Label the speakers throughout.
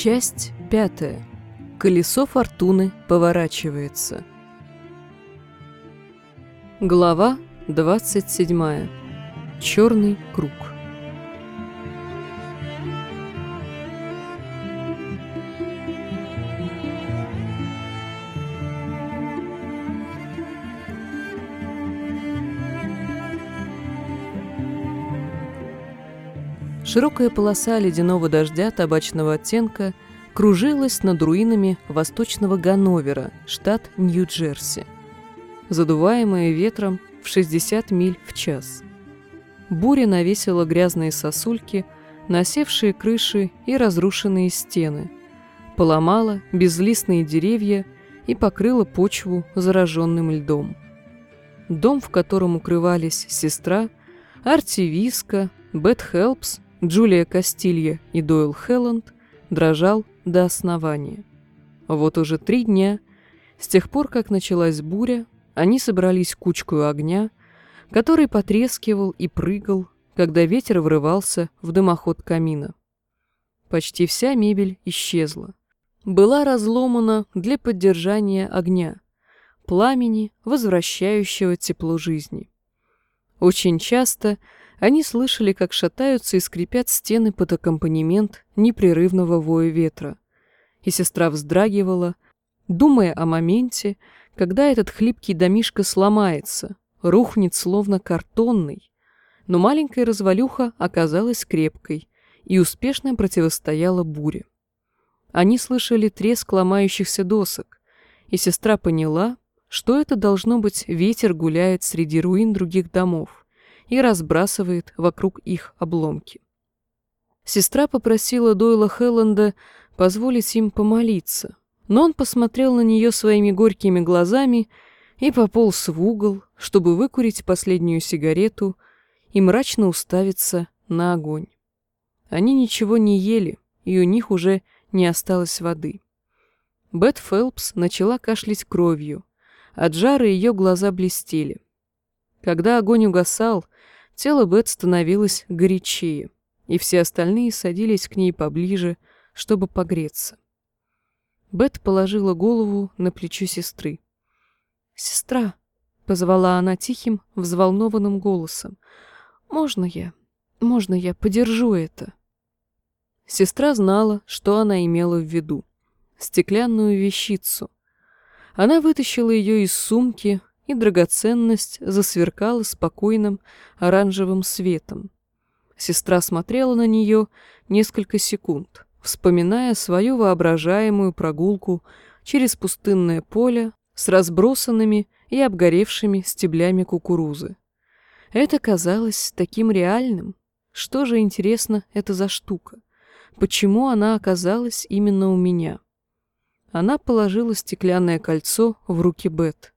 Speaker 1: Часть пятая. Колесо фортуны поворачивается. Глава 27. Черный круг. Широкая полоса ледяного дождя табачного оттенка кружилась над руинами восточного Ганновера, штат Нью-Джерси, задуваемая ветром в 60 миль в час. Буря навесила грязные сосульки, насевшие крыши и разрушенные стены, поломала безлистные деревья и покрыла почву зараженным льдом. Дом, в котором укрывались сестра, Арти Виска, Бет Хелпс Джулия Кастилья и Дойл Хелланд дрожал до основания. Вот уже три дня, с тех пор, как началась буря, они собрались кучкой огня, который потрескивал и прыгал, когда ветер врывался в дымоход камина. Почти вся мебель исчезла. Была разломана для поддержания огня, пламени, возвращающего тепло жизни. Очень часто они слышали, как шатаются и скрипят стены под аккомпанемент непрерывного воя ветра. И сестра вздрагивала, думая о моменте, когда этот хлипкий домишко сломается, рухнет словно картонный. Но маленькая развалюха оказалась крепкой и успешно противостояла буре. Они слышали треск ломающихся досок, и сестра поняла, что это должно быть ветер гуляет среди руин других домов и разбрасывает вокруг их обломки. Сестра попросила Дойла Хелланда позволить им помолиться, но он посмотрел на нее своими горькими глазами и пополз в угол, чтобы выкурить последнюю сигарету и мрачно уставиться на огонь. Они ничего не ели, и у них уже не осталось воды. Бет Фелпс начала кашлять кровью. От жара ее глаза блестели. Когда огонь угасал, тело Бет становилось горячее, и все остальные садились к ней поближе, чтобы погреться. Бет положила голову на плечо сестры. «Сестра», — позвала она тихим, взволнованным голосом, — «можно я, можно я подержу это?» Сестра знала, что она имела в виду. Стеклянную вещицу. Она вытащила ее из сумки, и драгоценность засверкала спокойным оранжевым светом. Сестра смотрела на нее несколько секунд, вспоминая свою воображаемую прогулку через пустынное поле с разбросанными и обгоревшими стеблями кукурузы. Это казалось таким реальным. Что же, интересно, это за штука? Почему она оказалась именно у меня? Она положила стеклянное кольцо в руки Бет.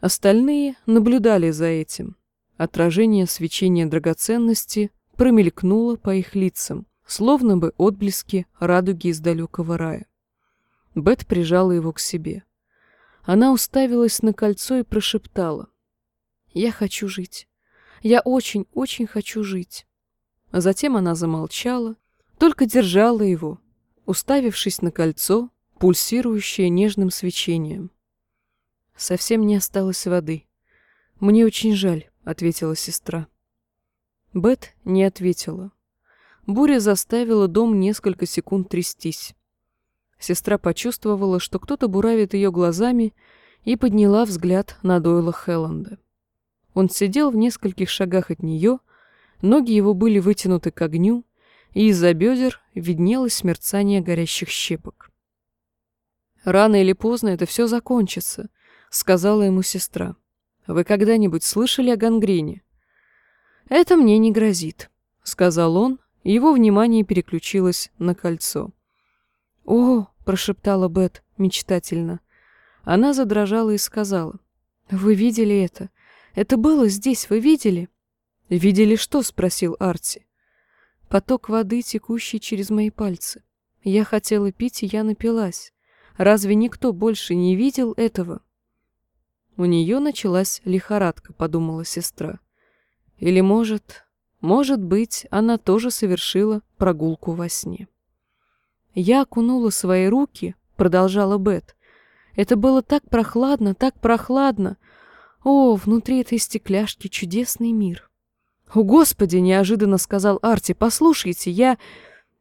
Speaker 1: Остальные наблюдали за этим. Отражение свечения драгоценности промелькнуло по их лицам, словно бы отблески радуги из далекого рая. Бет прижала его к себе. Она уставилась на кольцо и прошептала. «Я хочу жить. Я очень-очень хочу жить». Затем она замолчала, только держала его, уставившись на кольцо, пульсирующее нежным свечением. Совсем не осталось воды. Мне очень жаль, ответила сестра. Бет не ответила. Буря заставила дом несколько секунд трястись. Сестра почувствовала, что кто-то буравит ее глазами, и подняла взгляд на Дойла Хелланда. Он сидел в нескольких шагах от нее, ноги его были вытянуты к огню, и из-за бедер виднелось мерцание горящих щепок. Рано или поздно это все закончится, сказала ему сестра. Вы когда-нибудь слышали о гангрене? Это мне не грозит, сказал он, его внимание переключилось на кольцо. О, прошептала Бет мечтательно. Она задрожала и сказала: "Вы видели это? Это было здесь, вы видели?" "Видели что?" спросил Арти. "Поток воды, текущий через мои пальцы. Я хотела пить, и я напилась. Разве никто больше не видел этого?" У нее началась лихорадка, подумала сестра. Или, может, может быть, она тоже совершила прогулку во сне. Я окунула свои руки, продолжала Бет. Это было так прохладно, так прохладно. О, внутри этой стекляшки чудесный мир. «О, Господи!» — неожиданно сказал Арти. «Послушайте, я...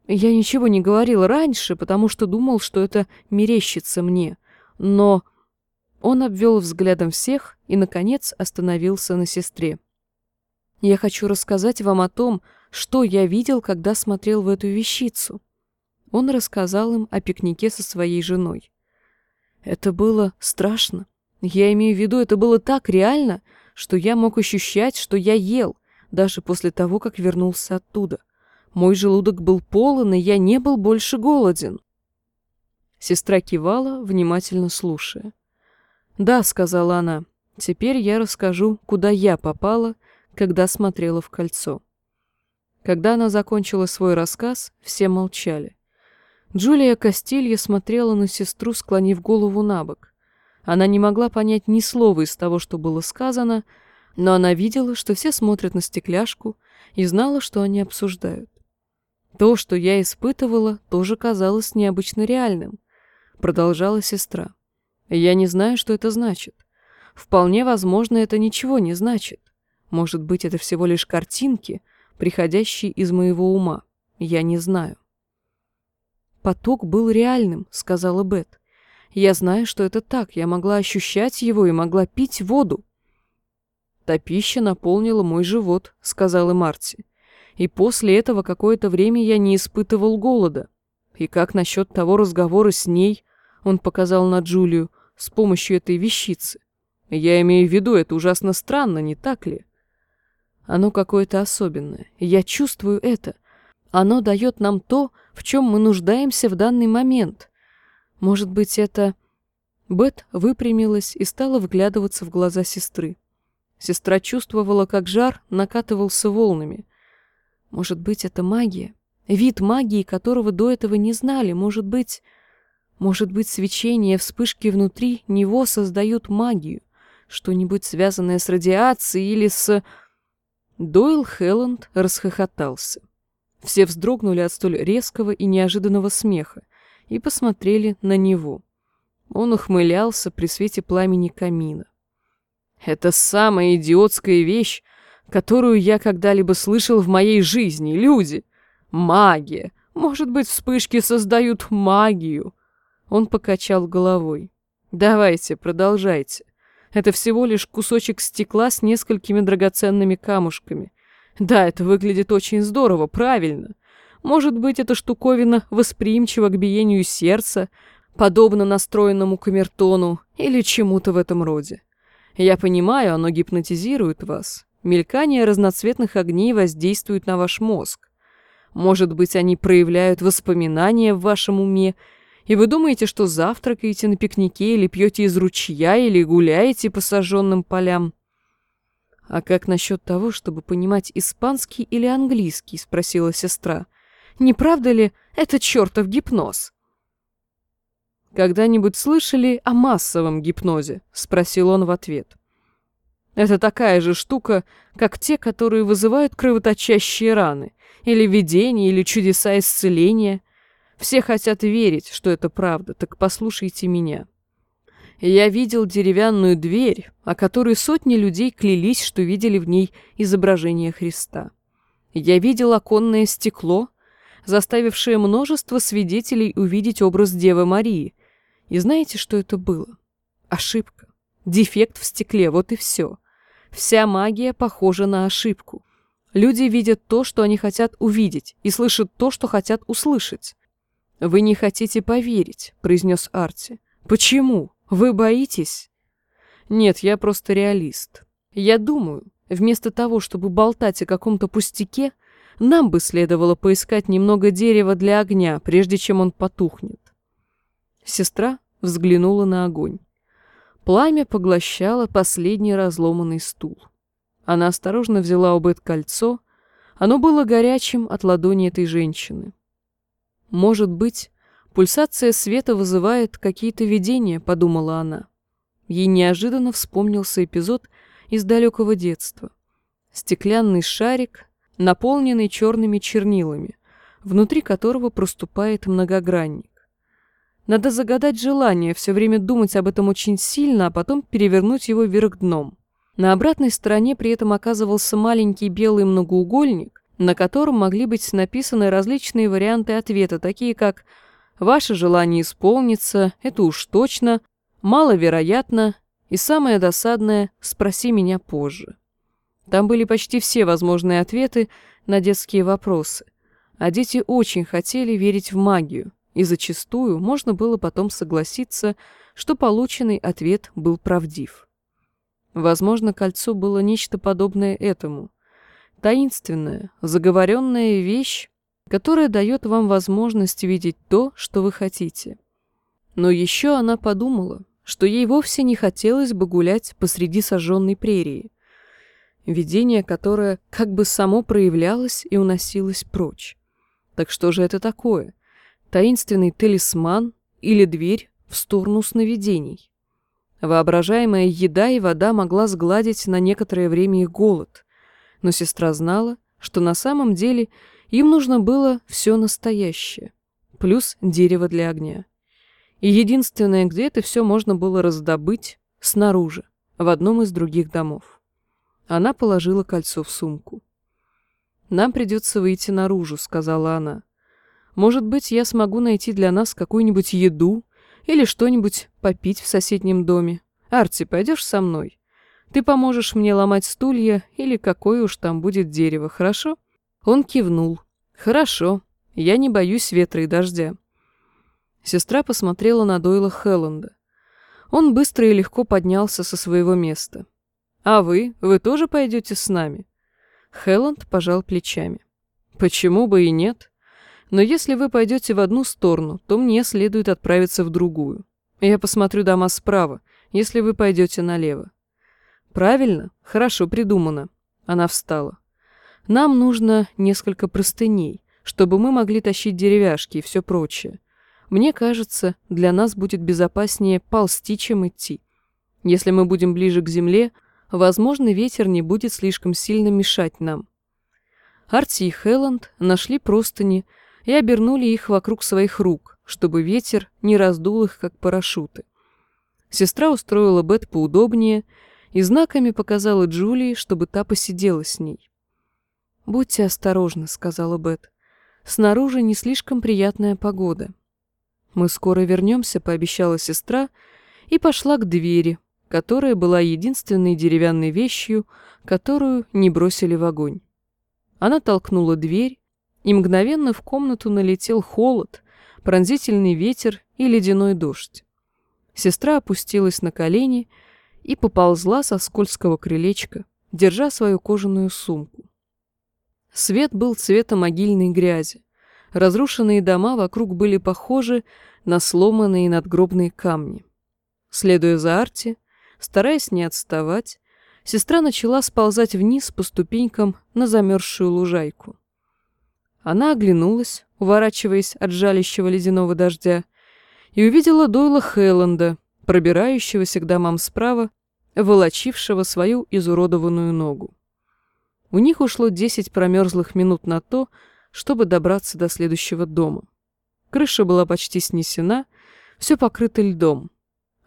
Speaker 1: Я ничего не говорил раньше, потому что думал, что это мерещится мне. Но...» Он обвел взглядом всех и, наконец, остановился на сестре. «Я хочу рассказать вам о том, что я видел, когда смотрел в эту вещицу». Он рассказал им о пикнике со своей женой. Это было страшно. Я имею в виду, это было так реально, что я мог ощущать, что я ел, даже после того, как вернулся оттуда. Мой желудок был полон, и я не был больше голоден. Сестра кивала, внимательно слушая. «Да», — сказала она, — «теперь я расскажу, куда я попала, когда смотрела в кольцо». Когда она закончила свой рассказ, все молчали. Джулия Кастилья смотрела на сестру, склонив голову на бок. Она не могла понять ни слова из того, что было сказано, но она видела, что все смотрят на стекляшку и знала, что они обсуждают. То, что я испытывала, тоже казалось необычно реальным, продолжала сестра. Я не знаю, что это значит. Вполне возможно, это ничего не значит. Может быть, это всего лишь картинки, приходящие из моего ума. Я не знаю. Поток был реальным, сказала Бет. Я знаю, что это так. Я могла ощущать его и могла пить воду. Та пища наполнила мой живот, сказала Марти. И после этого какое-то время я не испытывал голода. И как насчет того разговора с ней, он показал на Джулию, с помощью этой вещицы. Я имею в виду, это ужасно странно, не так ли? Оно какое-то особенное. Я чувствую это. Оно дает нам то, в чем мы нуждаемся в данный момент. Может быть, это... Бет выпрямилась и стала вглядываться в глаза сестры. Сестра чувствовала, как жар накатывался волнами. Может быть, это магия? Вид магии, которого до этого не знали. Может быть... Может быть, свечение, вспышки внутри него создают магию, что-нибудь связанное с радиацией или с... Дойл Хелланд расхохотался. Все вздрогнули от столь резкого и неожиданного смеха и посмотрели на него. Он ухмылялся при свете пламени камина. «Это самая идиотская вещь, которую я когда-либо слышал в моей жизни, люди! Магия! Может быть, вспышки создают магию!» Он покачал головой. «Давайте, продолжайте. Это всего лишь кусочек стекла с несколькими драгоценными камушками. Да, это выглядит очень здорово, правильно. Может быть, эта штуковина восприимчива к биению сердца, подобно настроенному камертону или чему-то в этом роде. Я понимаю, оно гипнотизирует вас. Мелькание разноцветных огней воздействует на ваш мозг. Может быть, они проявляют воспоминания в вашем уме и вы думаете, что завтракаете на пикнике или пьете из ручья, или гуляете по сожженным полям? А как насчет того, чтобы понимать испанский или английский? Спросила сестра. Не правда ли это чертов гипноз? Когда-нибудь слышали о массовом гипнозе? Спросил он в ответ. Это такая же штука, как те, которые вызывают кровоточащие раны, или видения, или чудеса исцеления. Все хотят верить, что это правда, так послушайте меня. Я видел деревянную дверь, о которой сотни людей клялись, что видели в ней изображение Христа. Я видел оконное стекло, заставившее множество свидетелей увидеть образ Девы Марии. И знаете, что это было? Ошибка. Дефект в стекле, вот и все. Вся магия похожа на ошибку. Люди видят то, что они хотят увидеть, и слышат то, что хотят услышать. «Вы не хотите поверить», — произнес Арти. «Почему? Вы боитесь?» «Нет, я просто реалист. Я думаю, вместо того, чтобы болтать о каком-то пустяке, нам бы следовало поискать немного дерева для огня, прежде чем он потухнет». Сестра взглянула на огонь. Пламя поглощало последний разломанный стул. Она осторожно взяла обет кольцо. Оно было горячим от ладони этой женщины. Может быть, пульсация света вызывает какие-то видения, подумала она. Ей неожиданно вспомнился эпизод из далекого детства. Стеклянный шарик, наполненный черными чернилами. внутри которого проступает многогранник. Надо загадать желание, все время думать об этом очень сильно, а потом перевернуть его вверх дном. На обратной стороне при этом оказывался маленький белый многоугольник, на котором могли быть написаны различные варианты ответа, такие как «Ваше желание исполнится», «Это уж точно», «Маловероятно» и самое досадное «Спроси меня позже». Там были почти все возможные ответы на детские вопросы, а дети очень хотели верить в магию, и зачастую можно было потом согласиться, что полученный ответ был правдив. Возможно, кольцо было нечто подобное этому. Таинственная, заговоренная вещь, которая дает вам возможность видеть то, что вы хотите. Но еще она подумала, что ей вовсе не хотелось бы гулять посреди сожженной прерии. Видение, которое как бы само проявлялось и уносилось прочь. Так что же это такое? таинственный талисман или дверь в сторону сновидений. Воображаемая еда и вода могла сгладить на некоторое время их голод, но сестра знала, что на самом деле им нужно было все настоящее, плюс дерево для огня. И единственное, где это все можно было раздобыть, снаружи, в одном из других домов. Она положила кольцо в сумку. «Нам придется выйти наружу», — сказала она. Может быть, я смогу найти для нас какую-нибудь еду или что-нибудь попить в соседнем доме. Арти, пойдешь со мной? Ты поможешь мне ломать стулья или какое уж там будет дерево, хорошо?» Он кивнул. «Хорошо. Я не боюсь ветра и дождя». Сестра посмотрела на Дойла Хелланда. Он быстро и легко поднялся со своего места. «А вы? Вы тоже пойдете с нами?» Хелланд пожал плечами. «Почему бы и нет?» Но если вы пойдете в одну сторону, то мне следует отправиться в другую. Я посмотрю дома справа, если вы пойдете налево. Правильно? Хорошо придумано. Она встала. Нам нужно несколько простыней, чтобы мы могли тащить деревяшки и все прочее. Мне кажется, для нас будет безопаснее ползти, чем идти. Если мы будем ближе к земле, возможно, ветер не будет слишком сильно мешать нам. Арти и Хелланд нашли простыни, и обернули их вокруг своих рук, чтобы ветер не раздул их, как парашюты. Сестра устроила Бет поудобнее и знаками показала Джулии, чтобы та посидела с ней. «Будьте осторожны», — сказала Бет. «Снаружи не слишком приятная погода». «Мы скоро вернемся», — пообещала сестра, и пошла к двери, которая была единственной деревянной вещью, которую не бросили в огонь. Она толкнула дверь, и мгновенно в комнату налетел холод, пронзительный ветер и ледяной дождь. Сестра опустилась на колени и поползла со скользкого крылечка, держа свою кожаную сумку. Свет был цвета могильной грязи. Разрушенные дома вокруг были похожи на сломанные надгробные камни. Следуя за Арти, стараясь не отставать, сестра начала сползать вниз по ступенькам на замерзшую лужайку. Она оглянулась, уворачиваясь от жалящего ледяного дождя, и увидела Дойла Хелланда, пробирающегося к домам справа, волочившего свою изуродованную ногу. У них ушло десять промерзлых минут на то, чтобы добраться до следующего дома. Крыша была почти снесена, все покрыто льдом.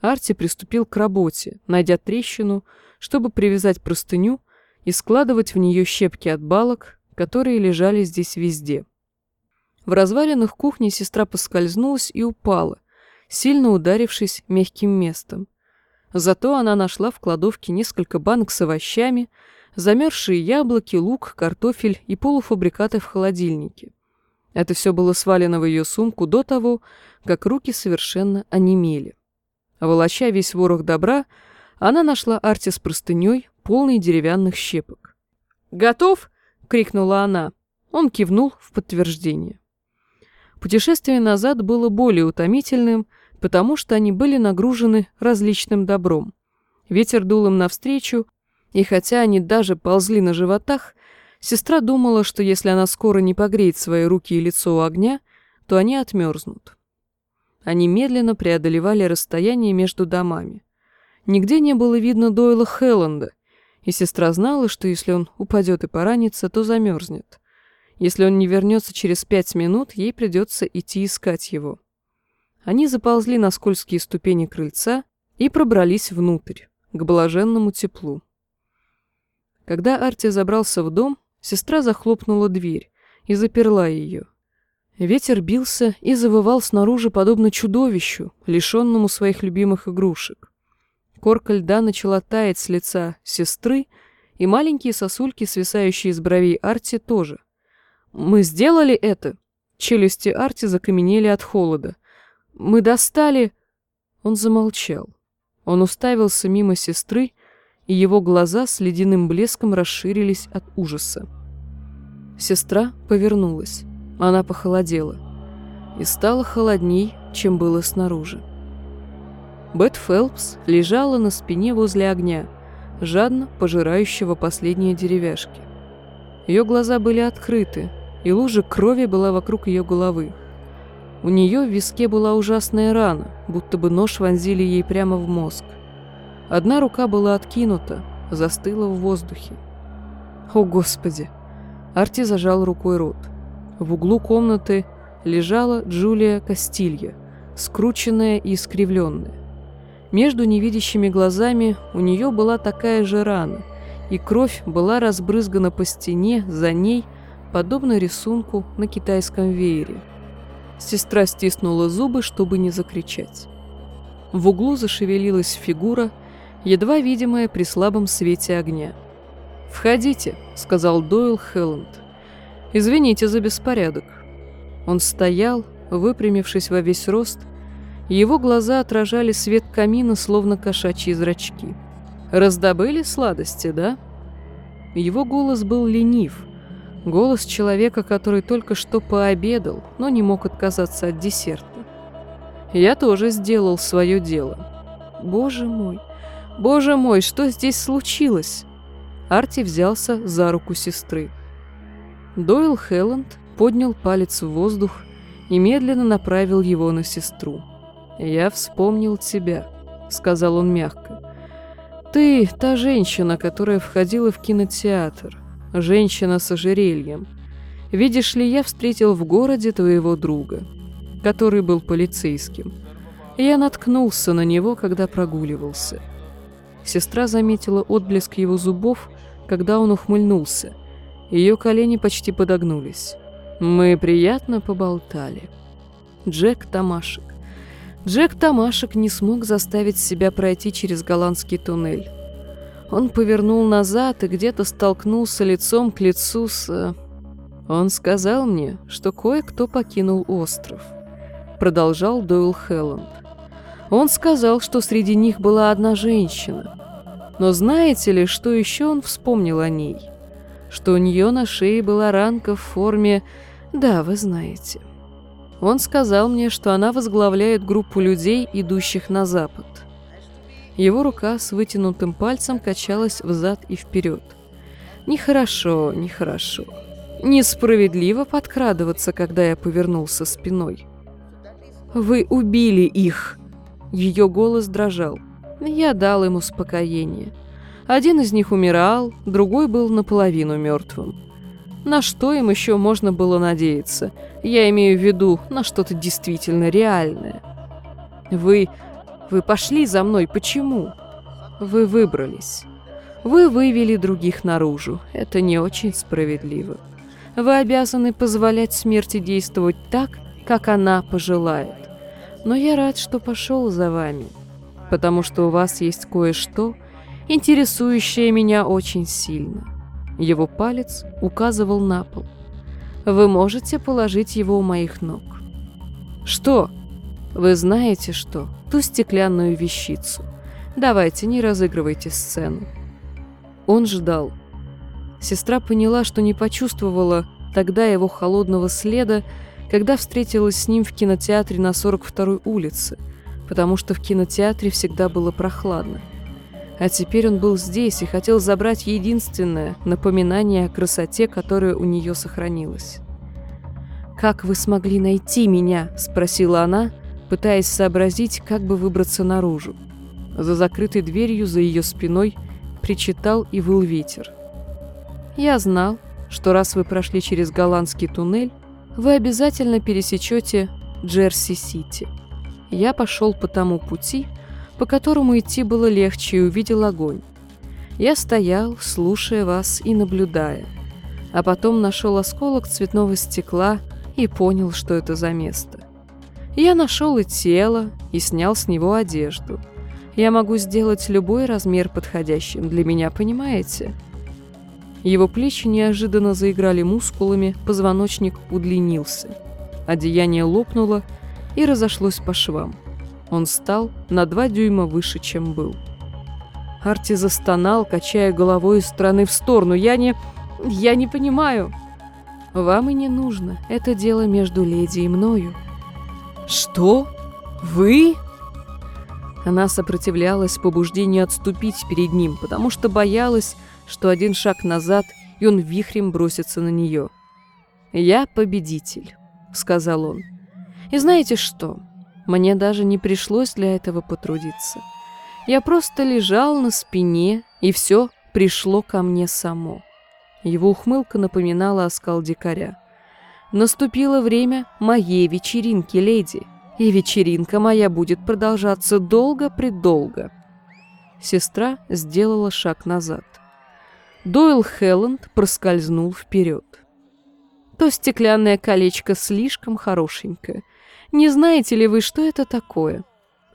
Speaker 1: Арти приступил к работе, найдя трещину, чтобы привязать простыню и складывать в нее щепки от балок, которые лежали здесь везде. В развалинах кухни сестра поскользнулась и упала, сильно ударившись мягким местом. Зато она нашла в кладовке несколько банок с овощами, замерзшие яблоки, лук, картофель и полуфабрикаты в холодильнике. Это все было свалено в ее сумку до того, как руки совершенно онемели. Волоча весь ворох добра, она нашла Арти с простыней, полной деревянных щепок. «Готов?» — крикнула она. Он кивнул в подтверждение. Путешествие назад было более утомительным, потому что они были нагружены различным добром. Ветер дул им навстречу, и хотя они даже ползли на животах, сестра думала, что если она скоро не погреет свои руки и лицо у огня, то они отмерзнут. Они медленно преодолевали расстояние между домами. Нигде не было видно Дойла Хелланда, и сестра знала, что если он упадет и поранится, то замерзнет. Если он не вернется через пять минут, ей придется идти искать его. Они заползли на скользкие ступени крыльца и пробрались внутрь, к блаженному теплу. Когда Арти забрался в дом, сестра захлопнула дверь и заперла ее. Ветер бился и завывал снаружи, подобно чудовищу, лишенному своих любимых игрушек. Корка льда начала таять с лица сестры, и маленькие сосульки, свисающие с бровей Арти, тоже. «Мы сделали это!» Челюсти Арти закаменели от холода. «Мы достали...» Он замолчал. Он уставился мимо сестры, и его глаза с ледяным блеском расширились от ужаса. Сестра повернулась. Она похолодела. И стало холодней, чем было снаружи. Бет Фелпс лежала на спине возле огня, жадно пожирающего последние деревяшки. Ее глаза были открыты, и лужа крови была вокруг ее головы. У нее в виске была ужасная рана, будто бы нож вонзили ей прямо в мозг. Одна рука была откинута, застыла в воздухе. О, Господи! Арти зажал рукой рот. В углу комнаты лежала Джулия Кастилья, скрученная и искривленная. Между невидящими глазами у нее была такая же рана, и кровь была разбрызгана по стене за ней, подобно рисунку на китайском веере. Сестра стиснула зубы, чтобы не закричать. В углу зашевелилась фигура, едва видимая при слабом свете огня. «Входите», — сказал Дойл Хелланд. «Извините за беспорядок». Он стоял, выпрямившись во весь рост, его глаза отражали свет камина, словно кошачьи зрачки. «Раздобыли сладости, да?» Его голос был ленив. Голос человека, который только что пообедал, но не мог отказаться от десерта. «Я тоже сделал свое дело». «Боже мой! Боже мой, что здесь случилось?» Арти взялся за руку сестры. Дойл Хелланд поднял палец в воздух и медленно направил его на сестру. «Я вспомнил тебя», — сказал он мягко. «Ты та женщина, которая входила в кинотеатр. Женщина с ожерельем. Видишь ли, я встретил в городе твоего друга, который был полицейским. Я наткнулся на него, когда прогуливался». Сестра заметила отблеск его зубов, когда он ухмыльнулся. Ее колени почти подогнулись. Мы приятно поболтали. Джек Тамашек. Джек Тамашек не смог заставить себя пройти через голландский туннель. Он повернул назад и где-то столкнулся лицом к лицу с... Э, он сказал мне, что кое-кто покинул остров. Продолжал Дойл Хелланд. Он сказал, что среди них была одна женщина. Но знаете ли, что еще он вспомнил о ней? Что у нее на шее была ранка в форме... Да, вы знаете. Он сказал мне, что она возглавляет группу людей, идущих на запад. Его рука с вытянутым пальцем качалась взад и вперед. Нехорошо, нехорошо. Несправедливо подкрадываться, когда я повернулся спиной. «Вы убили их!» Ее голос дрожал. Я дал им успокоение. Один из них умирал, другой был наполовину мертвым. На что им еще можно было надеяться? Я имею в виду на что-то действительно реальное. Вы... вы пошли за мной. Почему? Вы выбрались. Вы вывели других наружу. Это не очень справедливо. Вы обязаны позволять смерти действовать так, как она пожелает. Но я рад, что пошел за вами, потому что у вас есть кое-что, интересующее меня очень сильно. Его палец указывал на пол. «Вы можете положить его у моих ног». «Что?» «Вы знаете что? Ту стеклянную вещицу. Давайте, не разыгрывайте сцену». Он ждал. Сестра поняла, что не почувствовала тогда его холодного следа, когда встретилась с ним в кинотеатре на 42-й улице, потому что в кинотеатре всегда было прохладно. А теперь он был здесь и хотел забрать единственное напоминание о красоте, которое у нее сохранилось. «Как вы смогли найти меня?» – спросила она, пытаясь сообразить, как бы выбраться наружу. За закрытой дверью за ее спиной причитал и выл ветер. «Я знал, что раз вы прошли через голландский туннель, вы обязательно пересечете Джерси-Сити. Я пошел по тому пути, по которому идти было легче, и увидел огонь. Я стоял, слушая вас и наблюдая, а потом нашел осколок цветного стекла и понял, что это за место. Я нашел и тело, и снял с него одежду. Я могу сделать любой размер подходящим для меня, понимаете? Его плечи неожиданно заиграли мускулами, позвоночник удлинился. Одеяние лопнуло и разошлось по швам. Он стал на два дюйма выше, чем был. Арти застонал, качая головой из стороны в сторону. «Я не... я не понимаю». «Вам и не нужно. Это дело между леди и мною». «Что? Вы?» Она сопротивлялась побуждению отступить перед ним, потому что боялась, что один шаг назад, и он вихрем бросится на нее. «Я победитель», — сказал он. «И знаете что? Мне даже не пришлось для этого потрудиться. Я просто лежал на спине, и все пришло ко мне само». Его ухмылка напоминала оскал дикаря. «Наступило время моей вечеринки, леди, и вечеринка моя будет продолжаться долго-предолго». Сестра сделала шаг назад. Дойл Хелланд проскользнул вперед. То стеклянное колечко слишком хорошенькое. Не знаете ли вы, что это такое?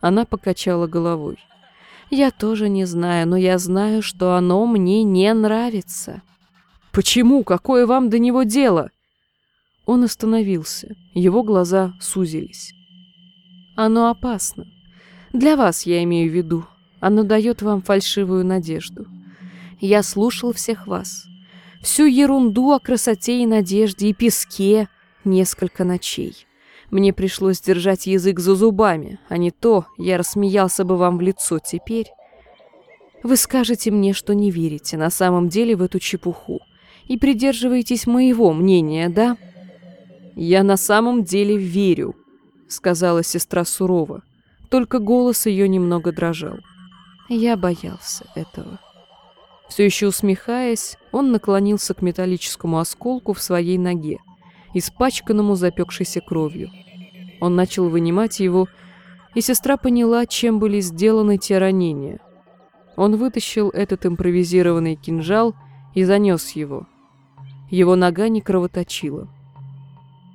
Speaker 1: Она покачала головой. Я тоже не знаю, но я знаю, что оно мне не нравится. Почему? Какое вам до него дело? Он остановился. Его глаза сузились. Оно опасно. Для вас я имею в виду. Оно дает вам фальшивую надежду. Я слушал всех вас. Всю ерунду о красоте и надежде и песке несколько ночей. Мне пришлось держать язык за зубами, а не то я рассмеялся бы вам в лицо теперь. Вы скажете мне, что не верите на самом деле в эту чепуху и придерживаетесь моего мнения, да? Я на самом деле верю, сказала сестра сурово, только голос ее немного дрожал. Я боялся этого. Все еще усмехаясь, он наклонился к металлическому осколку в своей ноге, испачканному запекшейся кровью. Он начал вынимать его, и сестра поняла, чем были сделаны те ранения. Он вытащил этот импровизированный кинжал и занес его. Его нога не кровоточила.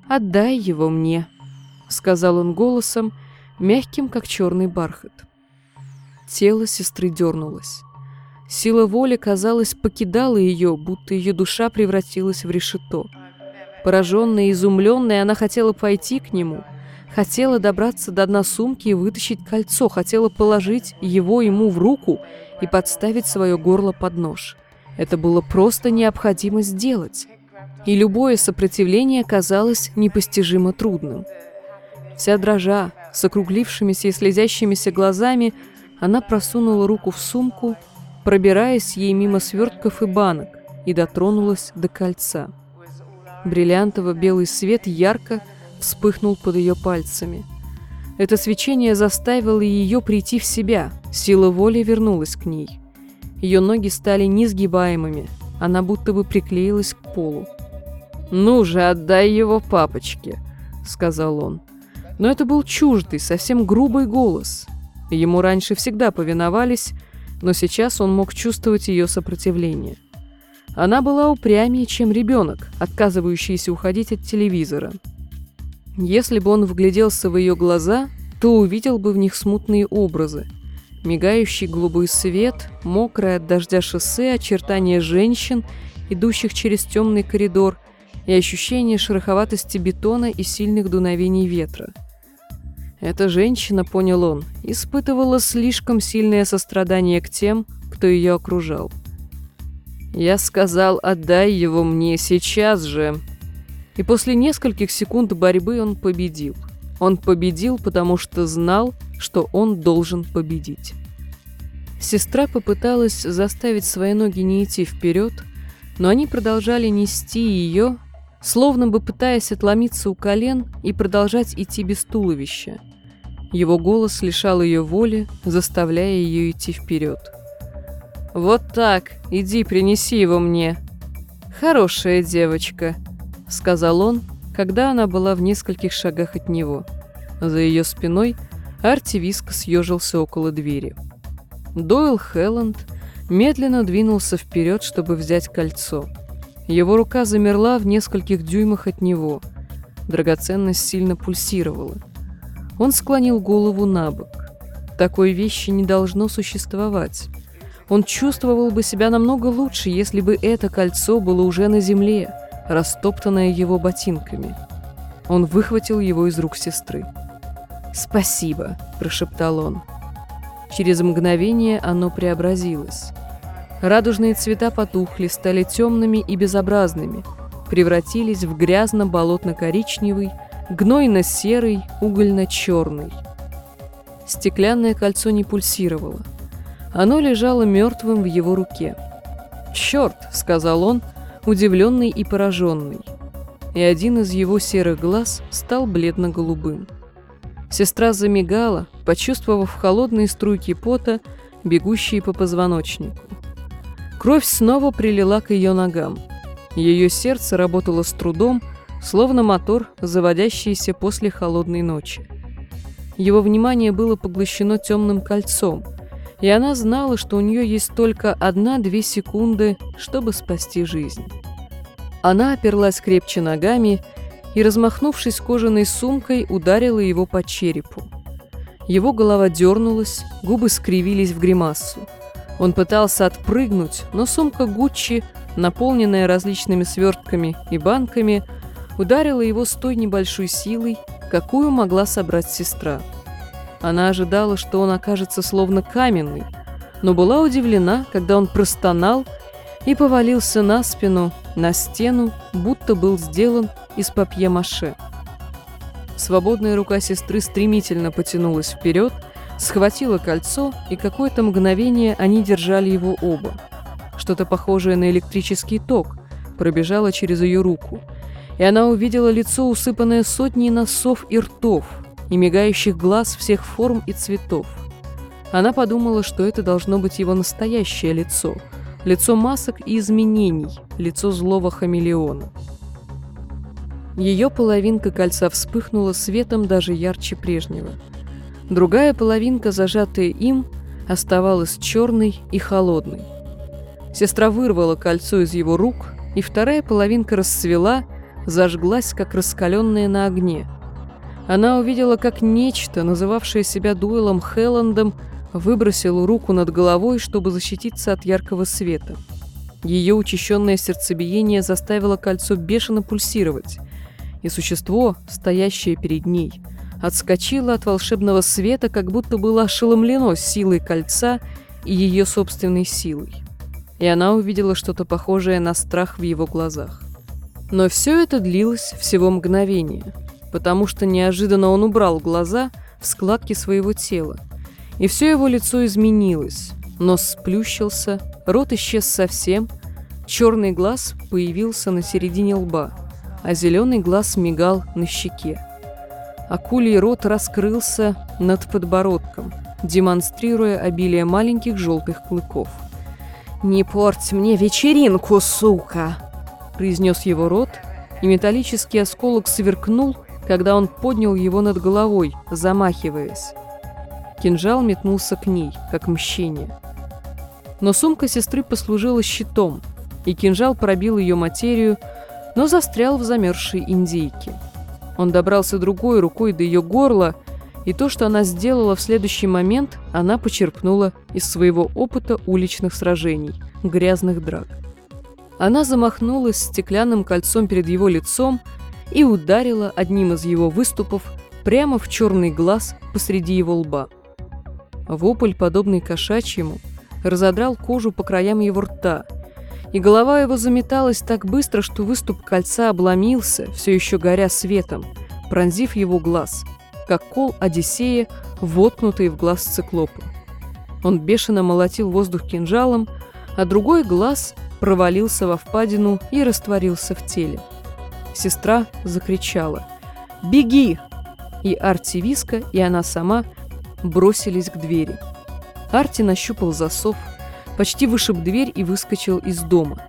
Speaker 1: «Отдай его мне», — сказал он голосом, мягким, как черный бархат. Тело сестры дернулось. Сила воли, казалось, покидала ее, будто ее душа превратилась в решето. Пораженная и изумленная, она хотела пойти к нему, хотела добраться до дна сумки и вытащить кольцо, хотела положить его ему в руку и подставить свое горло под нож. Это было просто необходимо сделать, и любое сопротивление казалось непостижимо трудным. Вся дрожа, с округлившимися и слезящимися глазами, она просунула руку в сумку пробираясь ей мимо свертков и банок, и дотронулась до кольца. Бриллиантово-белый свет ярко вспыхнул под ее пальцами. Это свечение заставило ее прийти в себя, сила воли вернулась к ней. Ее ноги стали несгибаемыми, она будто бы приклеилась к полу. «Ну же, отдай его папочке», — сказал он. Но это был чуждый, совсем грубый голос. Ему раньше всегда повиновались, но сейчас он мог чувствовать ее сопротивление. Она была упрямее, чем ребенок, отказывающийся уходить от телевизора. Если бы он вгляделся в ее глаза, то увидел бы в них смутные образы. Мигающий голубой свет, мокрое от дождя шоссе, очертания женщин, идущих через темный коридор, и ощущение шероховатости бетона и сильных дуновений ветра – эта женщина, понял он, испытывала слишком сильное сострадание к тем, кто ее окружал. Я сказал, отдай его мне сейчас же. И после нескольких секунд борьбы он победил. Он победил, потому что знал, что он должен победить. Сестра попыталась заставить свои ноги не идти вперед, но они продолжали нести ее, словно бы пытаясь отломиться у колен и продолжать идти без туловища. Его голос лишал ее воли, заставляя ее идти вперед. «Вот так, иди принеси его мне». «Хорошая девочка», — сказал он, когда она была в нескольких шагах от него. За ее спиной Арти Виск съежился около двери. Дойл Хелланд медленно двинулся вперед, чтобы взять кольцо. Его рука замерла в нескольких дюймах от него. Драгоценность сильно пульсировала. Он склонил голову на бок. Такой вещи не должно существовать. Он чувствовал бы себя намного лучше, если бы это кольцо было уже на земле, растоптанное его ботинками. Он выхватил его из рук сестры. «Спасибо», – прошептал он. Через мгновение оно преобразилось. Радужные цвета потухли, стали темными и безобразными, превратились в грязно-болотно-коричневый, гнойно-серый, угольно-черный. Стеклянное кольцо не пульсировало. Оно лежало мертвым в его руке. «Черт!» — сказал он, удивленный и пораженный. И один из его серых глаз стал бледно-голубым. Сестра замигала, почувствовав холодные струйки пота, бегущие по позвоночнику. Кровь снова прилила к ее ногам. Ее сердце работало с трудом, словно мотор, заводящийся после холодной ночи. Его внимание было поглощено темным кольцом — и она знала, что у нее есть только одна-две секунды, чтобы спасти жизнь. Она оперлась крепче ногами и, размахнувшись кожаной сумкой, ударила его по черепу. Его голова дернулась, губы скривились в гримассу. Он пытался отпрыгнуть, но сумка Гуччи, наполненная различными свертками и банками, ударила его с той небольшой силой, какую могла собрать сестра. Она ожидала, что он окажется словно каменный, но была удивлена, когда он простонал и повалился на спину, на стену, будто был сделан из папье-маше. Свободная рука сестры стремительно потянулась вперед, схватила кольцо, и какое-то мгновение они держали его оба. Что-то похожее на электрический ток пробежало через ее руку, и она увидела лицо, усыпанное сотней носов и ртов, и мигающих глаз всех форм и цветов. Она подумала, что это должно быть его настоящее лицо, лицо масок и изменений, лицо злого хамелеона. Ее половинка кольца вспыхнула светом даже ярче прежнего. Другая половинка, зажатая им, оставалась черной и холодной. Сестра вырвала кольцо из его рук, и вторая половинка расцвела, зажглась, как раскаленная на огне – она увидела, как нечто, называвшее себя дуэлом Хелландом, выбросило руку над головой, чтобы защититься от яркого света. Ее учащенное сердцебиение заставило кольцо бешено пульсировать, и существо, стоящее перед ней, отскочило от волшебного света, как будто было ошеломлено силой кольца и ее собственной силой. И она увидела что-то похожее на страх в его глазах. Но все это длилось всего мгновение — потому что неожиданно он убрал глаза в складки своего тела. И все его лицо изменилось. Нос сплющился, рот исчез совсем, черный глаз появился на середине лба, а зеленый глаз мигал на щеке. Акулий рот раскрылся над подбородком, демонстрируя обилие маленьких желтых клыков. «Не порть мне вечеринку, сука!» произнес его рот, и металлический осколок сверкнул, когда он поднял его над головой, замахиваясь. Кинжал метнулся к ней, как мщение. Но сумка сестры послужила щитом, и кинжал пробил ее материю, но застрял в замерзшей индейке. Он добрался другой рукой до ее горла, и то, что она сделала в следующий момент, она почерпнула из своего опыта уличных сражений, грязных драк. Она замахнулась стеклянным кольцом перед его лицом и ударила одним из его выступов прямо в черный глаз посреди его лба. Вопль, подобный кошачьему, разодрал кожу по краям его рта, и голова его заметалась так быстро, что выступ кольца обломился, все еще горя светом, пронзив его глаз, как кол Одиссея, воткнутый в глаз циклопа. Он бешено молотил воздух кинжалом, а другой глаз провалился во впадину и растворился в теле. Сестра закричала «Беги!» И Арти Виска, и она сама бросились к двери. Арти нащупал засов, почти вышиб дверь и выскочил из дома.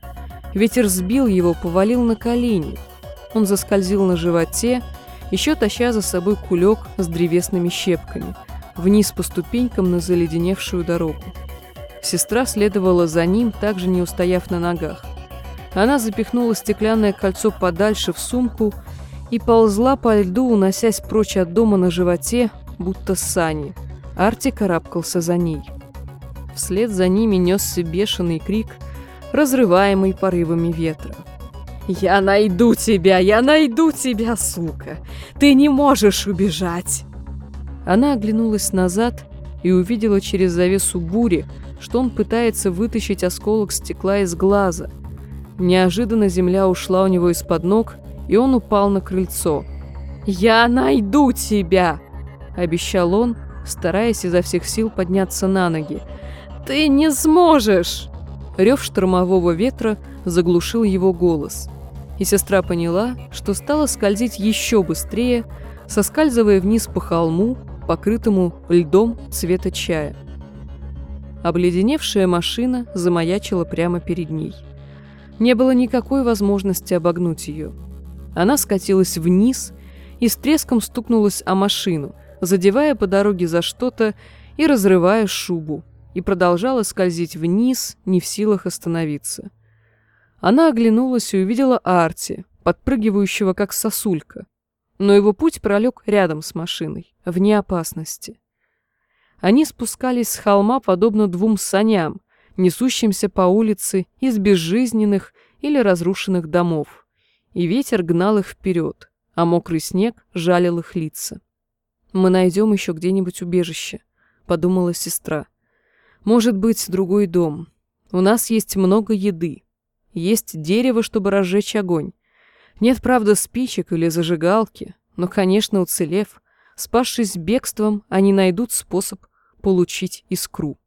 Speaker 1: Ветер сбил его, повалил на колени. Он заскользил на животе, еще таща за собой кулек с древесными щепками, вниз по ступенькам на заледеневшую дорогу. Сестра следовала за ним, также не устояв на ногах. Она запихнула стеклянное кольцо подальше в сумку и ползла по льду, уносясь прочь от дома на животе, будто сани. Арти карабкался за ней. Вслед за ними несся бешеный крик, разрываемый порывами ветра. «Я найду тебя! Я найду тебя, сука! Ты не можешь убежать!» Она оглянулась назад и увидела через завесу бури, что он пытается вытащить осколок стекла из глаза. Неожиданно земля ушла у него из-под ног, и он упал на крыльцо. «Я найду тебя!» – обещал он, стараясь изо всех сил подняться на ноги. «Ты не сможешь!» Рев штормового ветра заглушил его голос – и сестра поняла, что стала скользить еще быстрее, соскальзывая вниз по холму, покрытому льдом цвета чая. Обледеневшая машина замаячила прямо перед ней. Не было никакой возможности обогнуть ее. Она скатилась вниз и с треском стукнулась о машину, задевая по дороге за что-то и разрывая шубу, и продолжала скользить вниз, не в силах остановиться. Она оглянулась и увидела Арти, подпрыгивающего как сосулька. Но его путь пролег рядом с машиной, вне опасности. Они спускались с холма подобно двум саням, несущимся по улице из безжизненных или разрушенных домов, и ветер гнал их вперед, а мокрый снег жалил их лица. «Мы найдем еще где-нибудь убежище», — подумала сестра. «Может быть, другой дом. У нас есть много еды, есть дерево, чтобы разжечь огонь. Нет, правда, спичек или зажигалки, но, конечно, уцелев, спасшись бегством, они найдут способ получить искру.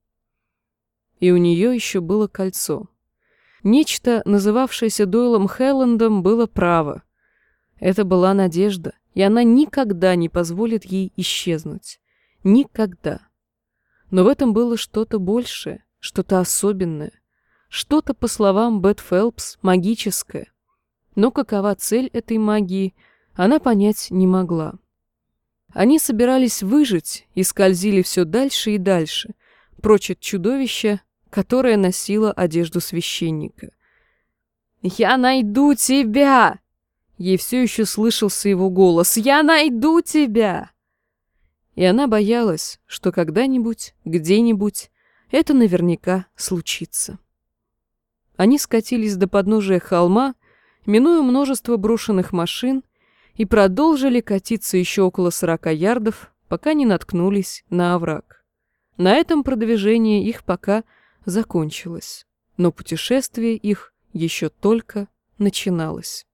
Speaker 1: И у нее еще было кольцо. Нечто, называвшееся Дойлом Хелландом, было право. Это была надежда, и она никогда не позволит ей исчезнуть. Никогда. Но в этом было что-то большее, что-то особенное. Что-то, по словам Бет Фелпс, магическое. Но какова цель этой магии, она понять не могла. Они собирались выжить и скользили все дальше и дальше, прочь от чудовища, которое носило одежду священника. «Я найду тебя!» Ей все еще слышался его голос. «Я найду тебя!» И она боялась, что когда-нибудь, где-нибудь это наверняка случится. Они скатились до подножия холма, минуя множество брошенных машин, и продолжили катиться еще около сорока ярдов, пока не наткнулись на овраг. На этом продвижение их пока закончилось, но путешествие их еще только начиналось.